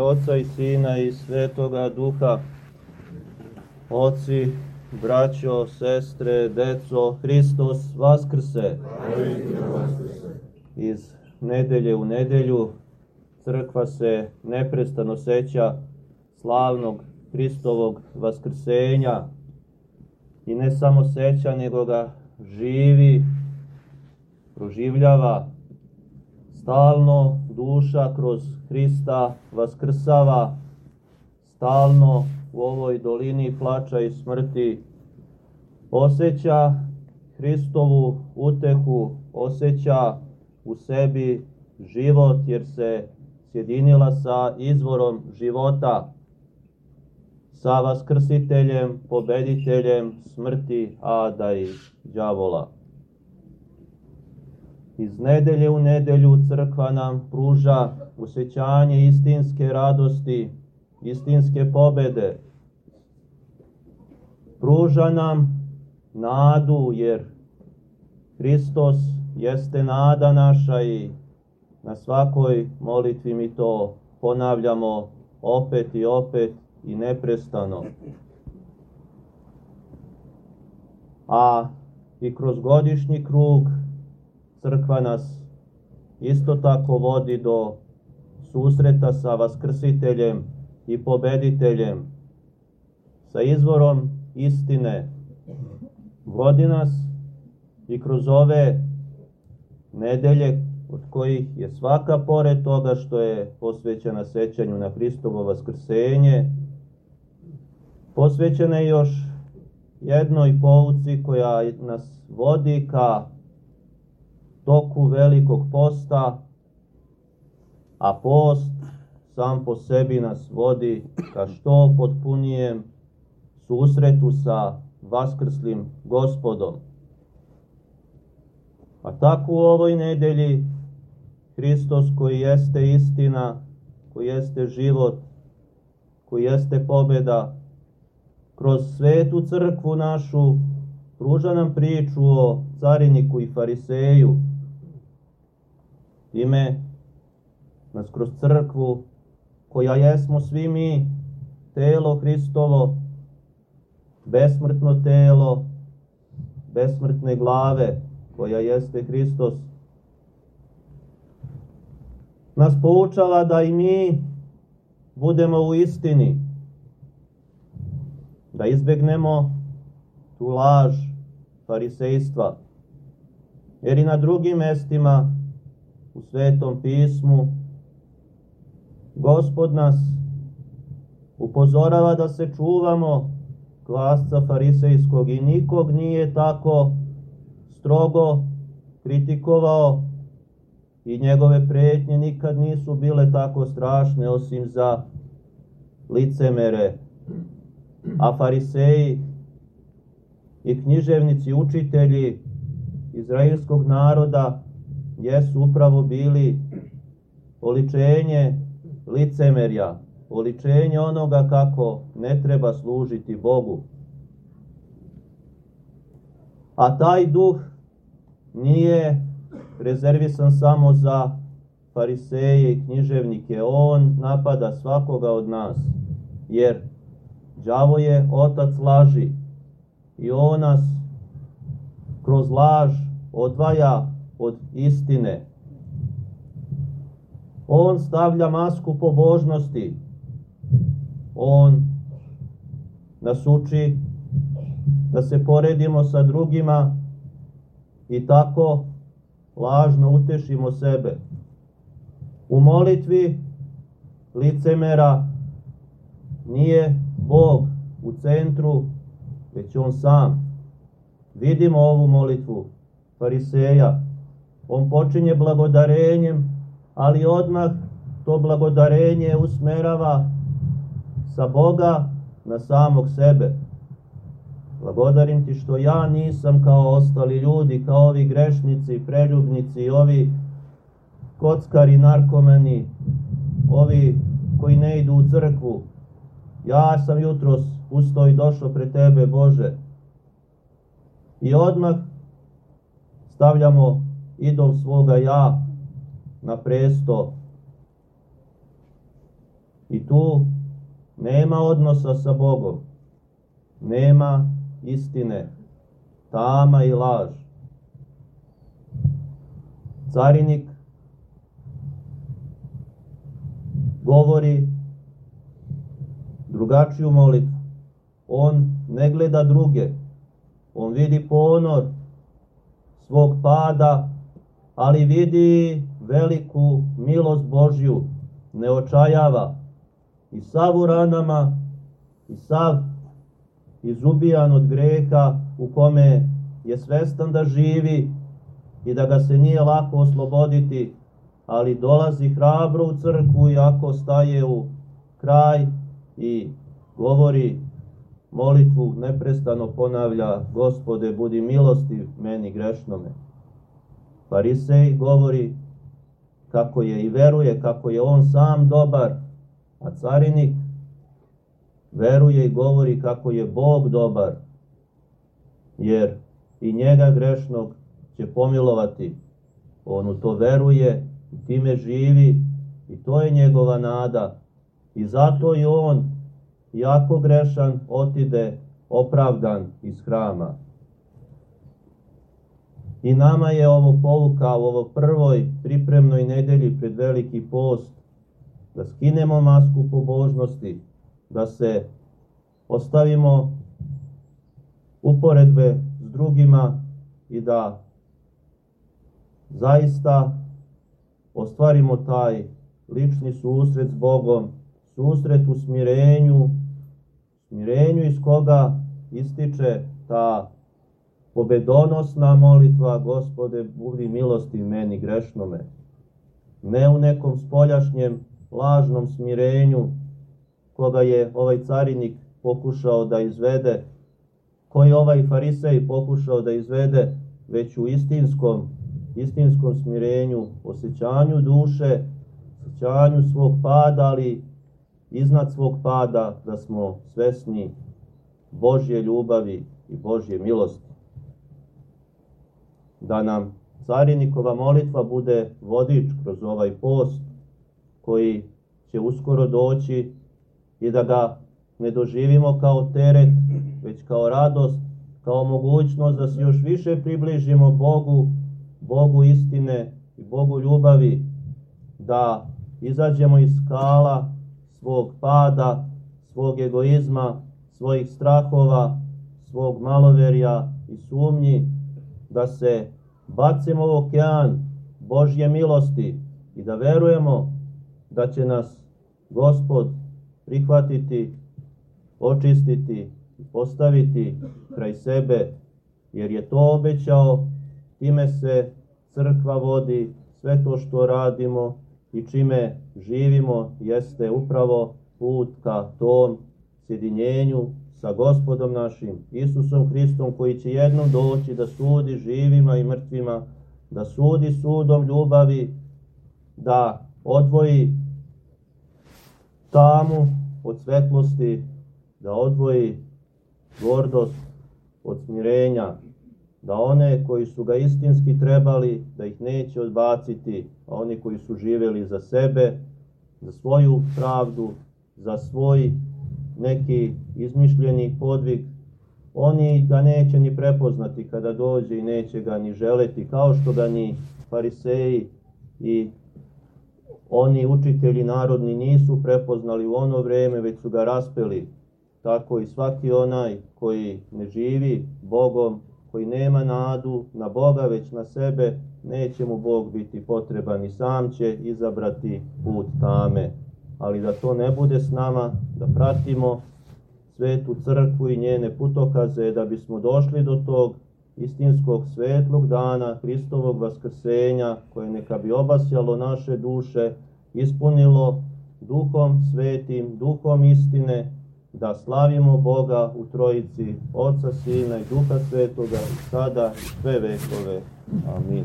Oca i Sina i Svetoga Duha, oci, braćo, sestre, deco, Hristos Vaskrse. Iz nedelje u nedelju crkva se neprestano seća slavnog Hristovog Vaskrsenja i ne samo seća, nego ga živi, proživljava, stalno duša kroz Hrista vaskrsava, stalno u ovoj dolini plača i smrti osjeća Hristovu utehu, osjeća u sebi život jer se sjedinila sa izvorom života, sa vaskrsiteljem, pobediteljem smrti Ada i đavola. Iz nedelje u nedelju crkva nam pruža usjećanje istinske radosti, istinske pobede. Pruža nam nadu jer Hristos jeste nada naša i na svakoj molitvi mi to ponavljamo opet i opet i neprestano. A i kroz godišnji krug crkva nas isto tako vodi do susreta sa vaskrsiteljem i pobediteljem, sa izvorom istine. Vodi nas i kroz ove nedelje od kojih je svaka pored toga što je posvećena sećanju na Hristovo vaskrsenje, posvećena je još jednoj pouci koja nas vodi ka toku velikog posta, a post sam po sebi nas vodi ka što potpunijem susretu sa vaskrslim gospodom. A tako u ovoj nedelji Hristos koji jeste istina, koji jeste život, koji jeste pobeda, kroz svetu crkvu našu pruža nam priču o cariniku i fariseju, Time nas kroz crkvu, koja jesmo svi mi, telo Hristovo, besmrtno telo, besmrtne glave, koja jeste Hristos, nas poučava da i mi budemo u istini, da izbegnemo tu laž farisejstva, jer i na drugim mestima u Svetom pismu, Gospod nas upozorava da se čuvamo klasca farisejskog i nikog nije tako strogo kritikovao i njegove pretnje nikad nisu bile tako strašne osim za licemere. A fariseji i književnici, učitelji izraelskog naroda jesu upravo bili oličenje licemerja, oličenje onoga kako ne treba služiti Bogu. A taj duh nije rezervisan samo za fariseje i književnike, on napada svakoga od nas, jer đavo je otac laži i on nas kroz laž odvaja od istine. On stavlja masku pobožnosti. On nas uči da se poredimo sa drugima i tako lažno utešimo sebe. U molitvi licemera nije Bog u centru, već on sam. Vidimo ovu molitvu fariseja On počinje blagodarenjem, ali odmah to blagodarenje usmerava sa Boga na samog sebe. Blagodarim ti što ja nisam kao ostali ljudi, kao ovi grešnici, preljubnici, ovi kockari, narkomani, ovi koji ne idu u crkvu. Ja sam jutros ustao i došao pre tebe, Bože. I odmah stavljamo idol svoga ja na presto. I tu nema odnosa sa Bogom, nema istine, tama i laž. Carinik govori drugačiju molitvu. On ne gleda druge, on vidi ponor svog pada, ali vidi veliku milost Božju, ne očajava i sav u ranama i sav izubijan od greha u kome je svestan da živi i da ga se nije lako osloboditi, ali dolazi hrabro u crkvu i ako staje u kraj i govori molitvu, neprestano ponavlja, gospode, budi milosti meni grešnome. Farisej govori kako je i veruje, kako je on sam dobar, a carinik veruje i govori kako je Bog dobar, jer i njega grešnog će pomilovati. On u to veruje i time živi i to je njegova nada. I zato i on, jako grešan, otide opravdan iz hrama. I nama je ovo pouka u ovoj prvoj pripremnoj nedelji pred veliki post, da skinemo masku pobožnosti, da se ostavimo uporedbe s drugima i da zaista ostvarimo taj lični susret s Bogom, susret u smirenju, smirenju iz koga ističe ta pobedonosna molitva, gospode, budi milosti meni grešnome. Ne u nekom spoljašnjem lažnom smirenju koga je ovaj carinik pokušao da izvede, koji ovaj farisej pokušao da izvede, već u istinskom, istinskom smirenju, osjećanju duše, osjećanju svog pada, ali iznad svog pada da smo svesni Božje ljubavi i Božje milosti da nam carinikova molitva bude vodič kroz ovaj post koji će uskoro doći i da ga ne doživimo kao teret, već kao radost, kao mogućnost da se još više približimo Bogu, Bogu istine i Bogu ljubavi, da izađemo iz skala svog pada, svog egoizma, svojih strahova, svog maloverja i sumnji da se bacimo u okean Božje milosti i da verujemo da će nas Gospod prihvatiti, očistiti i postaviti kraj sebe, jer je to obećao, time se crkva vodi, sve to što radimo i čime živimo jeste upravo put ka tom sjedinjenju sa gospodom našim, Isusom Hristom, koji će jednom doći da sudi živima i mrtvima, da sudi sudom ljubavi, da odvoji tamu od svetlosti, da odvoji gordost od smirenja, da one koji su ga istinski trebali, da ih neće odbaciti, a oni koji su živeli za sebe, za svoju pravdu, za svoj neki izmišljeni podvig, oni ga neće ni prepoznati kada dođe i neće ga ni želeti, kao što ga ni fariseji i oni učitelji narodni nisu prepoznali u ono vreme, već su ga raspeli. Tako i svaki onaj koji ne živi Bogom, koji nema nadu na Boga, već na sebe, neće mu Bog biti potreban i sam će izabrati put tame ali da to ne bude s nama, da pratimo svetu crkvu i njene putokaze, da bismo došli do tog istinskog svetlog dana Hristovog vaskrsenja, koje neka bi obasjalo naše duše, ispunilo duhom svetim, duhom istine, da slavimo Boga u Trojici, Oca, Sina i Duha Svetoga, i sada i sve vekove. Amin.